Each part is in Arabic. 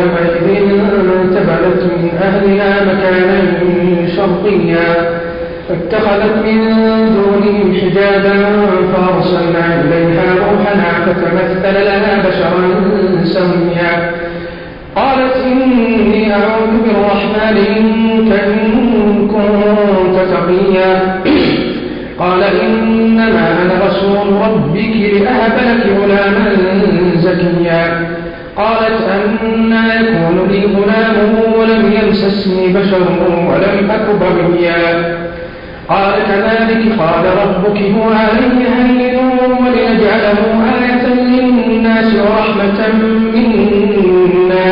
إذ انتبذت من أهلها مكانا شرقيا. فاتخذت من دونهم حجابا فأرسلنا إليها روحنا فتمثل لها بشرا سويا قالت إني أعوذ بالرحمن منك إن كنت تقيا. قال إنما أنا رسول ربك لأهب لك غلاما زكيا. قالت أنا يكون لي غلام ولم يمسسني بشر ولم أك بغيا. قال كذلك قال ربك هو علي هين ولنجعله آية للناس ورحمة منا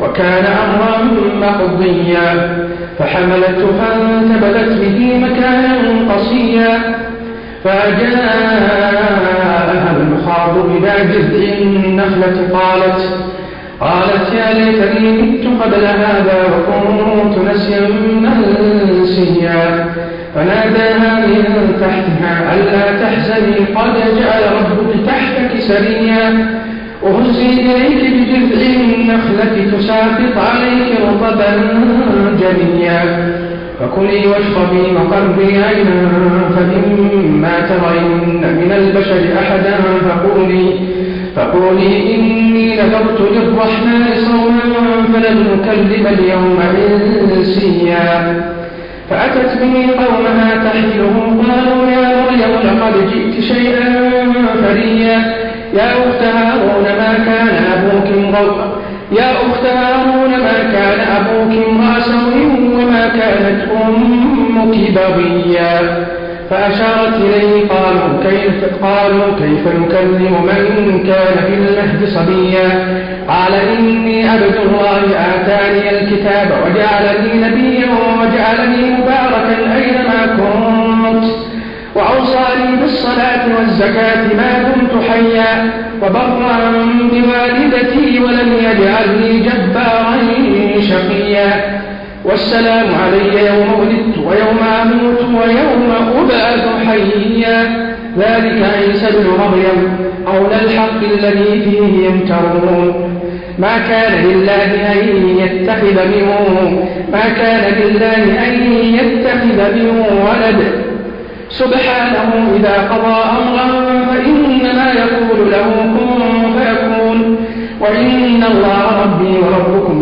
وكان أمرا مقضيا. فحملته فانتبذت به مكانا قصيا. فجاءها المخاض إلى جذع النخلة قالت قالت يا ليتني مت قبل هذا وكنت نسيا منسيا. فناداها من تحتها ألا تحزني قد جعل ربك تحتك سريا. وهزي إليك بجذع النخلة تساقط عليك رطبا جنيا. فكلي واشربي وقربي عينا فإما ترين من البشر أحدا فقولي فقولي إني نذرت للرحمن صوما فلن نكلم اليوم إنسيا. فأتت به قومها تحمله قالوا يا مريم لقد جئت شيئا فريا. يا أخت هارون ما كان أبوك امرؤ يا أخت هارون ما كان أبوك امرأ وما كانت أمك بغيا فأشارت إليه قالوا كيف قالوا كيف نكلم من كان في المهد صبيا قال إني عبد الله آتاني الكتاب وجعلني نبيا وجعلني مباركا أينما كنت وأوصاني بالصلاة والزكاة ما دمت حيا وبرا بوالدتي ولم يجعلني جبارا شقيا والسلام علي يوم ولدت ويوم أموت ويوم أبعث حيا. ذلك عيسى بن مريم قول الحق الذي فيه يمترون. ما كان لله أن يتخذ من ما كان لله أن يتخذ من ولد. سبحانه إذا قضى أمرا فإنما يقول له كن فيكون. وإن الله ربي وربكم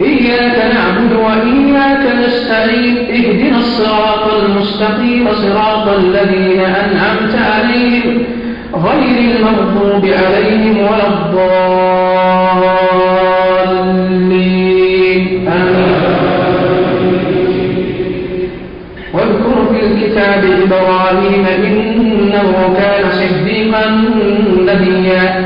إياك نعبد وإياك نستعين اهدنا الصراط المستقيم صراط الذين أنعمت عليهم غير المغضوب عليهم ولا الضالين. واذكر في الكتاب إبراهيم إنه كان صديقا نبيا.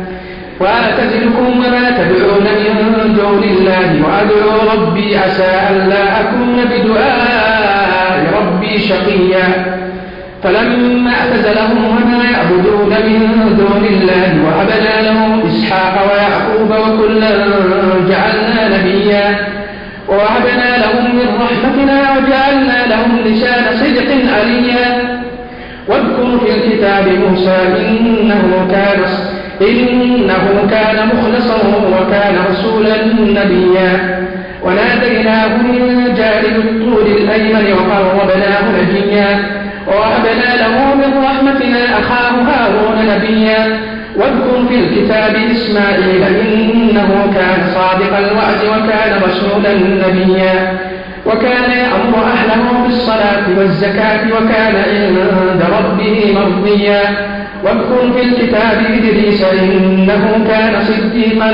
وأعتزلكم وما تدعون من دون الله وأدعو ربي عسى ألا أكون بدعاء ربي شقيا. فلما اعتزلهم وما يعبدون من دون الله وهبنا له إسحاق ويعقوب وكلا جعلنا نبيا. ووهبنا لهم من رحمتنا وجعلنا لهم لسان صدق عليا. واذكر في الكتاب موسى إنه كان إنه كان مخلصا وكان رسولا نبيا. وناديناه من جانب الطول الأيمن وقربناه نبيا ووهبنا له من رحمتنا أخاه هارون نبيا. واذكر في الكتاب إسماعيل إنه كان صادق الوعد وكان رسولا نبيا. وكان يأمر أهله بالصلاة والزكاة وكان عند ربه مرضيا. واذكر في الكتاب إدريس إنه كان صديقا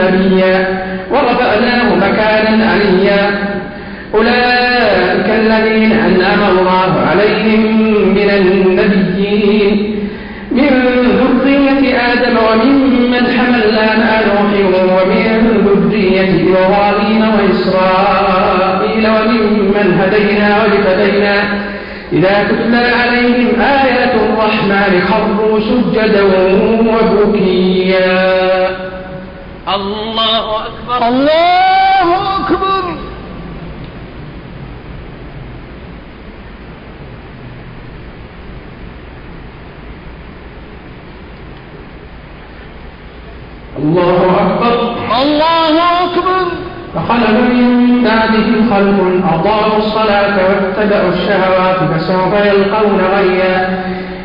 نبيا ورفعناه مكانا عليا. أولئك الذين أنعم الله عليهم من النبيين. من ذرية آدم وممن حملنا مع نوح ومن ذرية إبراهيم وإسرائيل وممن هدينا واجتبينا إذا تتلى عليهم آيات الرحمن خروا سجدا وبكيا الله أكبر. الله أكبر. الله أكبر. الله أكبر. فخلف من بعدهم خلف أضاعوا الصلاة واتبعوا الشهوات فسوف يلقون غيا.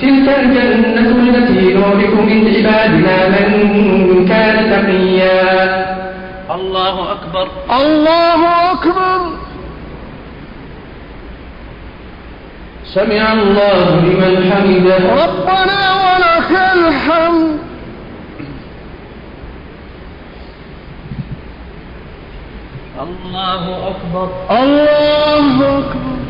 تلك الجنة التي نورث من عبادنا من كان تقيا. الله أكبر. الله أكبر. سمع الله لمن حمده. ربنا ولك الحمد. الله أكبر. الله أكبر.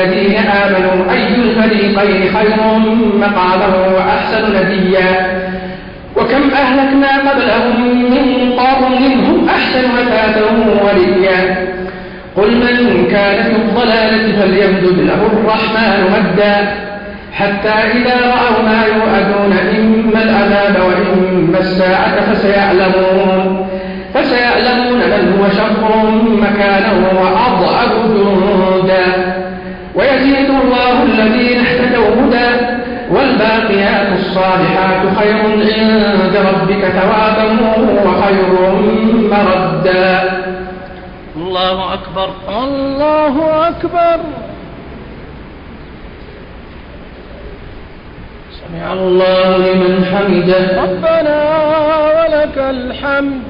كفروا للذين آمنوا أي الفريقين خير مقاما وأحسن نديا. وكم أهلكنا قبلهم من قرن هم أحسن أثاثا وليا. قل من كان في الضلالة فليمدد له الرحمن مدا. حتى إذا رأوا ما يوعدون إما العذاب وإما الساعة فسيعلمون. فسيعلمون من هو شر مكانا وأضعف جنودا ويزيد الله الذين اهتدوا هدى والباقيات الصالحات خير عند ربك ثوابا وخير مردا. الله أكبر. الله أكبر. سمع الله لمن حمده. ربنا ولك الحمد.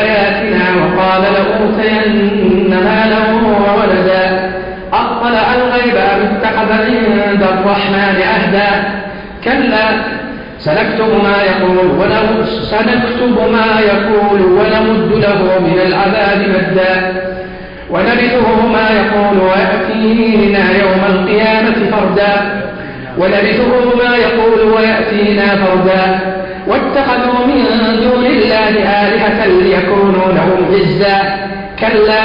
لأوتين مالا وولدا. أطلع الغيب أم اتخذ عند الرحمن عهدا؟ كلا سنكتب ما يقول ولو سنكتب ما يقول ونمد له من العذاب مدا. ونرثه ما يقول ويأتينا يوم القيامة فردا. ونرثه ما يقول ويأتينا فردا. واتخذوا من دون الله آلهة ليكونوا لهم عزا كلا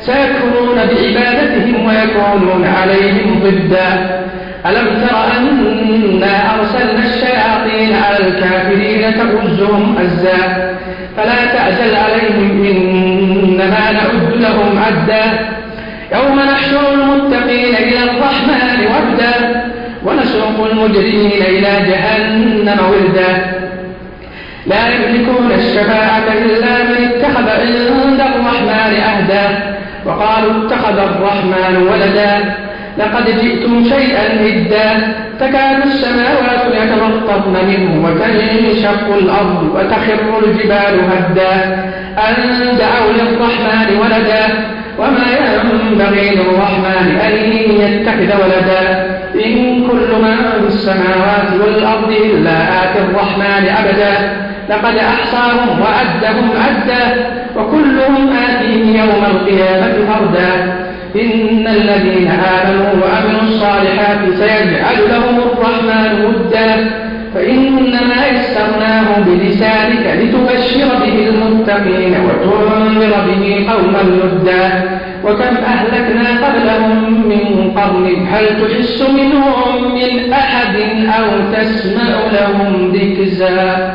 سيكفرون بعبادتهم ويكونون عليهم ضدا. ألم تر أنا أرسلنا الشياطين على الكافرين تؤزهم أزا فلا تعجل عليهم إنما نعد لهم عدا. يوم نحشر المتقين إلى الرحمن وفدا ونسوق المجرمين إلى جهنم وردا. لا يملكون الشفاعة إلا من اتخذ عند الرحمن عهدا. وقالوا اتخذ الرحمن ولدا. لقد جئتم شيئا إدا تكاد السماوات يتفطرن منه وتنشق الأرض وتخر الجبال هدا. أن دعوا للرحمن ولدا. وما ينبغي للرحمن أن يتخذ ولدا. إن كل من في السماوات والأرض إلا آتي الرحمن أبدا. لقد أحصاهم وأدهم أدا وكلهم آتيه يوم القيامة فردا. إن الذين آمنوا وعملوا الصالحات سيجعل لهم الرحمن ودا. فإنما يسرناه بلسانك لتبشر به المتقين وتنذر به قوما لدا وكم أهلكنا قبلهم من قرن هل تحس منهم من أحد أو تسمع لهم ذكزا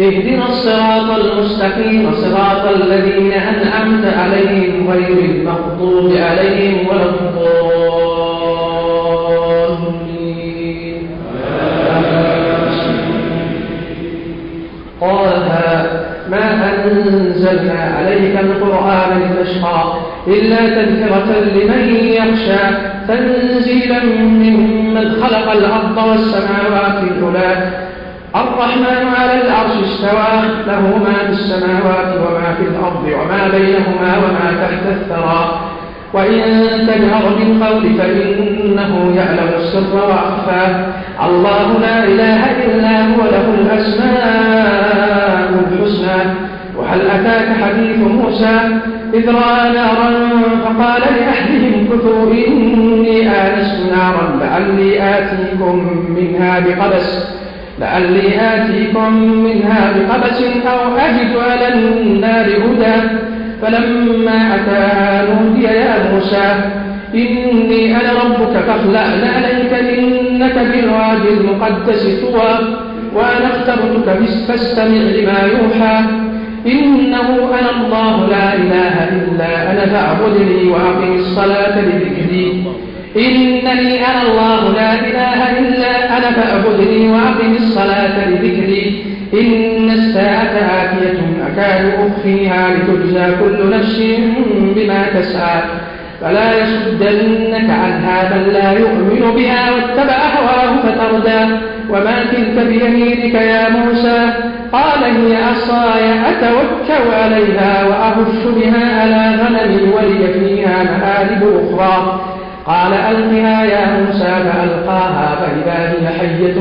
اهدنا الصراط المستقيم صراط الذين أنعمت عليهم غير المغضوب عليهم ولا الضالين. قالها ما أنزلنا عليك القرآن لتشقى إلا تذكرة لمن يخشى تنزيلا ممن خلق الأرض والسماوات العلى الرحمن على العرش استوى له ما في السماوات وما في الأرض وما بينهما وما تحت الثرى. وإن تجهر بالقول فإنه يعلم السر وأخفى. الله لا إله إلا هو له الأسماء الحسنى. وهل أتاك حديث موسى؟ إذ رأى نارا فقال لأهلهم كثوا إني آنست نارا لعلي آتيكم منها بقبس لعلي آتيكم منها بقبس أو أجد على النار هدى. فلما أتاها نودي يا موسى إني أنا ربك فاخلع عليك إنك بالوادي المقدس طوى. وأنا اخترتك فاستمع لما يوحى. إنه أنا الله لا إله إلا أنا فاعبدني وأقم الصلاة لذكري. إنني أنا الله لا إله إلا أنا فاعبدني وأقم الصلاة لذكري. إن الساعة آتية أكاد أخفيها لتجزى كل نفس بما تسعى. فلا يصدنك عنها من لا يؤمن بها واتبع هواه فتردى. وما تلك بيمينك يا موسى؟ قال هي عصاي أتوكل عليها وأهش بها على غنمي ولي فيها مآرب أخرى. قال ألقها يا موسى فألقاها فإذا هي حية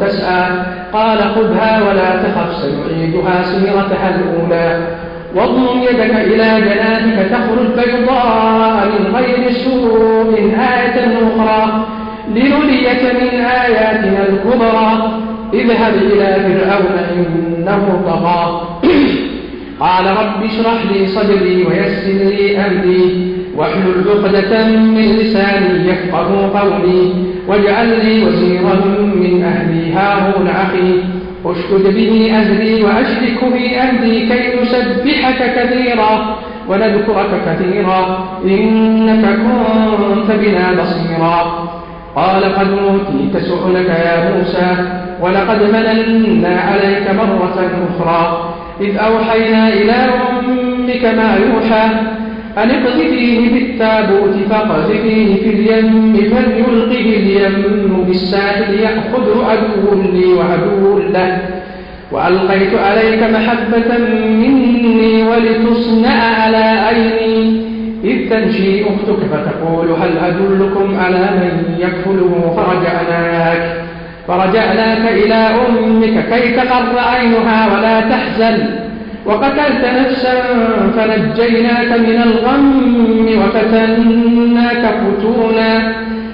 تسعى. قال خذها ولا تخف سنعيدها سيرتها الأولى. واضم يدك إلى جناحك تخرج بيضاء من غير سوء آية أخرى. لنريك من آياتنا الكبرى. اذهب إلى فرعون إنه طغى. قال رب اشرح لي صدري ويسر لي أمري. واحلل عقدة من لساني يفقه قولي واجعل لي وزيرا من أهلي هارون أخي. اشدد به أهلي وأشرك به أهلي كي نسبحك كثيرا ونذكرك كثيرا. إنك كنت بنا بصيرا. قال قد أوتيت سؤلك يا موسى ولقد مننا عليك مرة أخرى. إذ أوحينا إلى أمك ما يوحى أن اقذفيه بالتابوت فاقذفيه في اليم فليلقه اليم بالساحل يأخذ عدو لي وعدو له. وألقيت عليك محبة مني ولتصنع على عيني. إذ تمشي أختك فتقول هل أدلكم على من يكفله فرجعناك؟ فرجعناك إلى أمك كي تقر عينها ولا تحزن. وقتلت نفسا فنجيناك من الغم وفتناك فتونا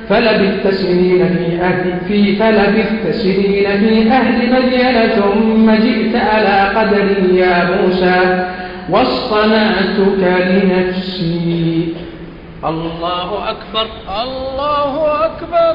فلبثت سنين في أهل في فلبثت سنين في أهل مدين ثم جئت على قدري يا موسى واصطنعتك لنفسي. الله أكبر الله أكبر.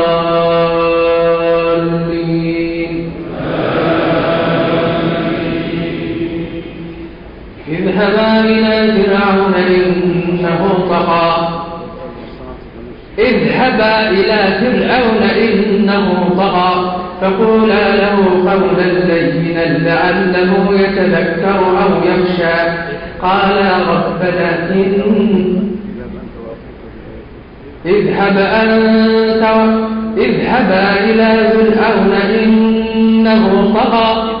اذهبا إلى فرعون إنه طغى اذهبا إلى فرعون إنه طغى فقولا له قولا لينا لعله يتذكر أو يخشى. قالا ربنا إن اذهب أنت. اذهبا إلى فرعون إنه طغى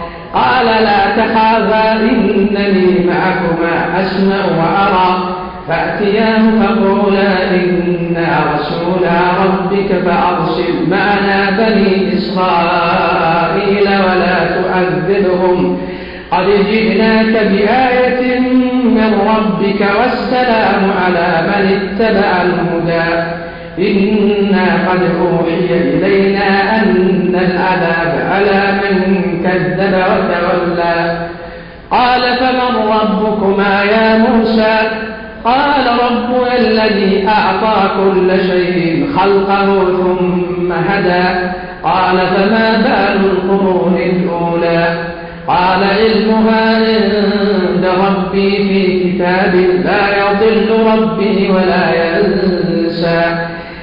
قال لا تخافا إنني معكما أسمع وأرى. فأتياه فقولا إنا رسولا ربك فأرسل معنا بني إسرائيل ولا تؤذبهم. قد جئناك بآية من ربك والسلام على من اتبع الهدى. إنا قد أوحي إلينا أن العذاب على من كذب وتولى قال فمن ربكما يا موسى قال ربنا الذي أعطى كل شيء خلقه ثم هدى قال فما بال القرون الأولى قال علمها عند ربي في كتاب لا يضل ربي ولا ينسى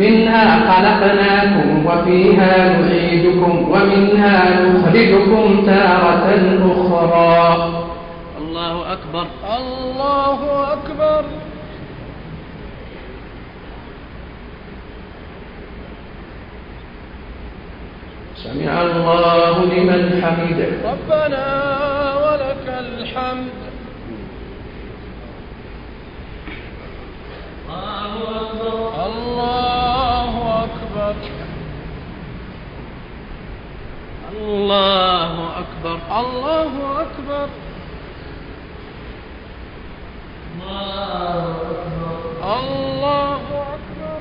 منها خلقناكم وفيها نعيدكم ومنها نخرجكم تارة أخرى. الله أكبر. الله أكبر. سمع الله لمن حمده. ربنا ولك الحمد. الله أكبر الله أكبر الله أكبر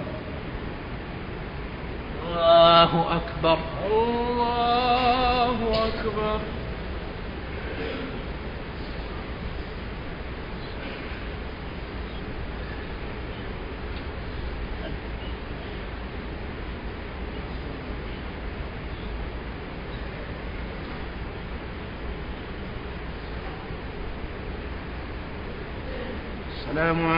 الله أكبر الله أكبر السلام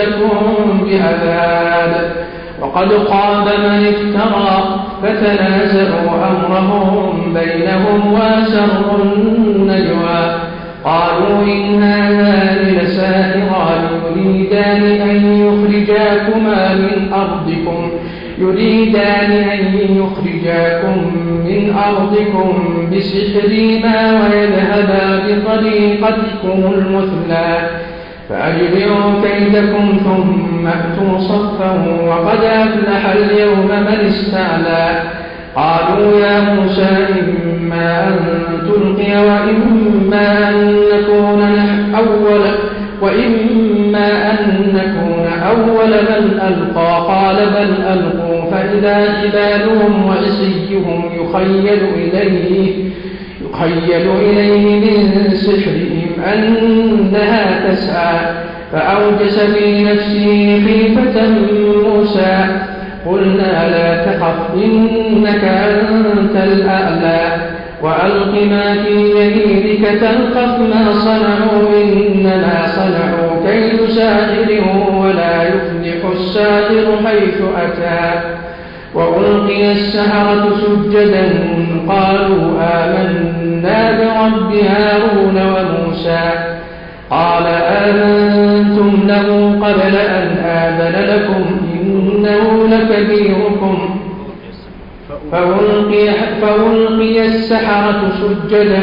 تفتروا بعذاب. وقد خاب من افترى فتنازعوا أمرهم بينهم وأسروا النجوى. قالوا إن هذان لساحران يريدان أن يخرجاكما من أرضكم. يريدان أن يخرجاكم من أرضكم بسحرهما ويذهبا بطريقتكم المثلى. فأجمعوا كيدكم ثم أتوا صفا وقد أفلح اليوم من استعلى. قالوا يا موسى إما أن تلقي وإما أن نكون أول وإما أن نكون أول من ألقى قال بل ألقوا فإذا جبالهم وعصيهم يخيل إليه يخيل إليه من سحرهم أنها تسعى فأوجس في نفسه خيفة موسى قلنا لا تخف إنك أنت الأعلى وألق ما في يمينك تلقف ما صنعوا إنما صنعوا كيد ساحر ولا يفلح الساحر حيث أتى وألقي السحرة سجدا قالوا آمنا برب هارون وموسى قال آمنتم له قبل أن آذن لكم إنه لكبيركم فألقي السحرة سجدا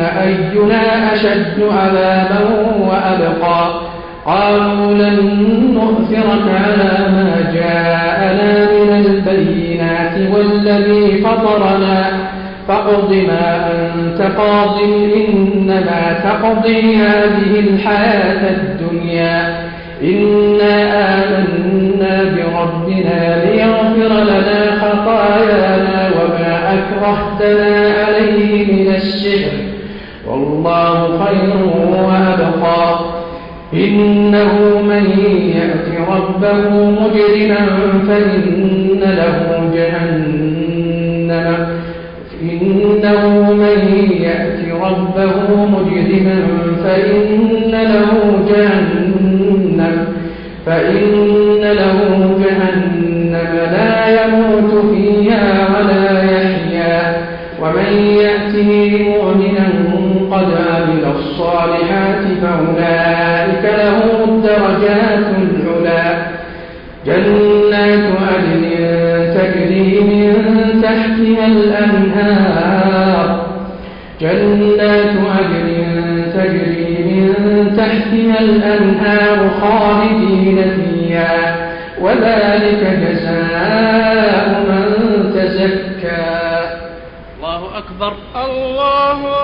أينا أشد عذابا وأبقى قالوا لن نؤثرك على ما جاءنا من البينات والذي فطرنا فاقض ما أنت قاض إنما تقضي هذه الحياة الدنيا إنا آمنا بربنا ليغفر لنا خطايانا وما أكرهتنا عليه من السحر والله خير وأبقى. إنه من يأت ربه مجرما فإن له جهنم. إنه من يأت ربه مجرما فإن له جهنم. فإن له جهنم لا يموت فيها ولا يحيا. ومن يأته مؤمنا فأولئك لهم الدرجات العلا جنات عدن تجري من تحتها الأنهار. جنات عدن تجري من تحتها الأنهار خالدين فيها. وذلك جزاء من تزكى. الله أكبر. الله أكبر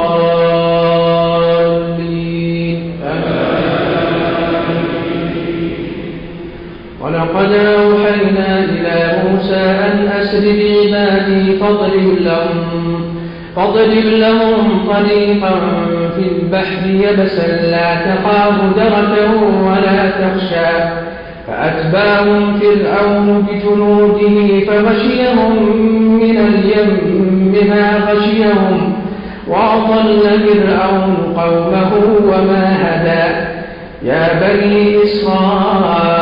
ولقد أوحينا إلى موسى أن أسر بعبادي فاضرب لهم فاضرب لهم طريقا في البحر يبسا لا تخاف دركا ولا تخشى فأتباهم فرعون بجنوده فغشيهم من اليم ما غشيهم وأضل فرعون قومه وما هدى. يا بني إسرائيل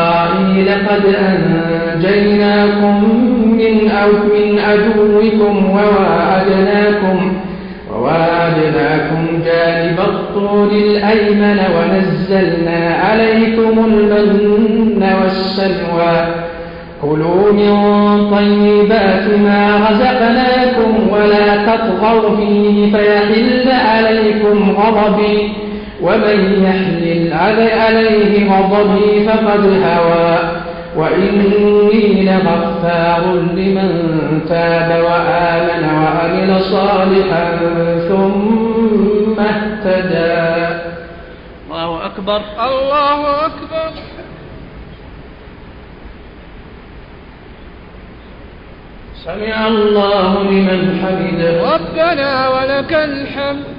قد أنجيناكم من أو من عدوكم وواعدناكم وواعدناكم جانب الطول الأيمن ونزلنا عليكم المن والسلوى. كلوا من طيبات ما رزقناكم ولا تطغوا فيه فيحل عليكم غضبي. ومن يحلل عليه غضبي فقد هوى. وإني لغفار لمن تاب وآمن وعمل صالحا ثم اهتدى. الله أكبر. الله أكبر. سمع الله لمن حمده. ربنا ولك الحمد.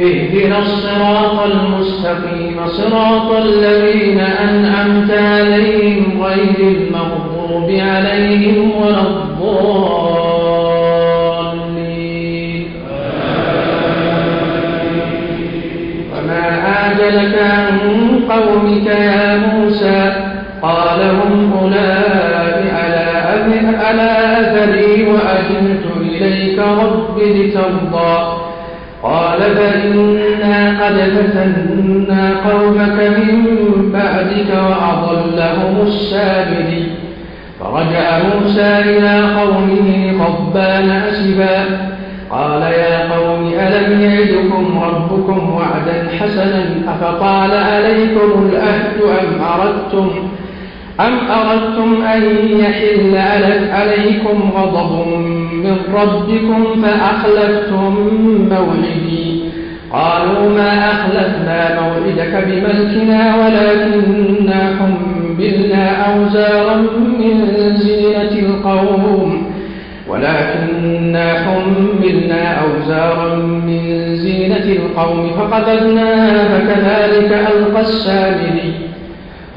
اهدنا الصراط المستقيم صراط الذين أنعمت عليهم غير المغضوب عليهم ولا الضالين. وما آجلك عن قومك يا موسى؟ قال هم أولئك على أثري وأجلت إليك رب لترضى. قال فإنا قد فتنا قومك من بعدك وأضلهم السامري فرجع موسى إلى قومه غضبان أسفا قال يا قوم ألم يعدكم ربكم وعدا حسنا؟ أفطال عليكم الأهد أم أردتم أم أردتم أن يحل عليكم غضب من ربكم فأخلفتم موعدي قالوا ما أخلفنا موعدك بملكنا ولكننا حملنا أوزارا من زينة القوم. ولكننا حملنا أوزارا من زينة القوم فقذفناها فكذلك ألقى السامري.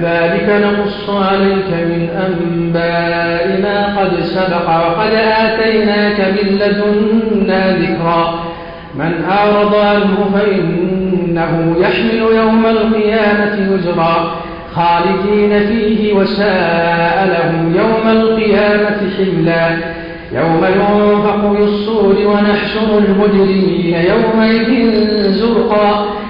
كذلك نقص عليك من أنباء ما قد سبق وقد آتيناك من لدنا ذكرا. من أعرض عنه فإنه يحمل يوم القيامة وزرا. خالدين فيه وساء لهم يوم القيامة حملا. يوم ينفق في الصور ونحشر المجرمين يومئذ زرقا.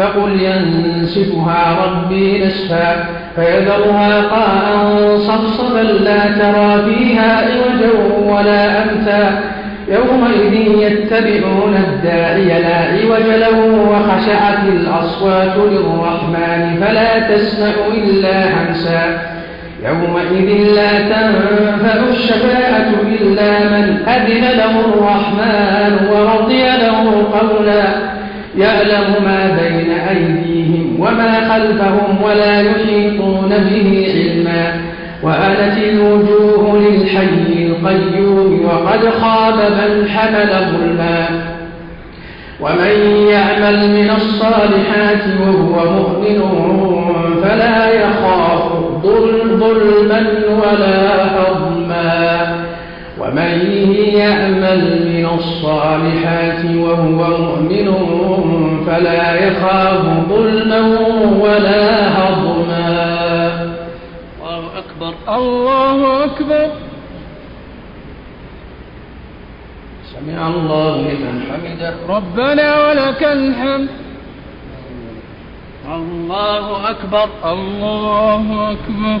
فقل ينسفها ربي نسفا فيذرها قاء صفصفا لا ترى فيها عوجا ولا أمتا. يومئذ يتبعون الداعي لا عوج له وخشعت الأصوات للرحمن فلا تسمع إلا همسا. يومئذ لا تنفع الشفاعة إلا من أذن له الرحمن ورضي له قولا. يعلم ما بين أيديهم وما خلفهم ولا يحيطون به علما. وآلت الوجوه للحي القيوم وقد خاب من حمل ظلما. ومن يعمل من الصالحات وهو مؤمن فلا يخاف ظلما ولا هضما ومن يعمل من الصالحات وهو مؤمن فلا يخاف ظلما ولا هضما. أكبر. الله أكبر. سمع الله لمن حمده. ربنا ولك الحمد. الله أكبر. الله أكبر.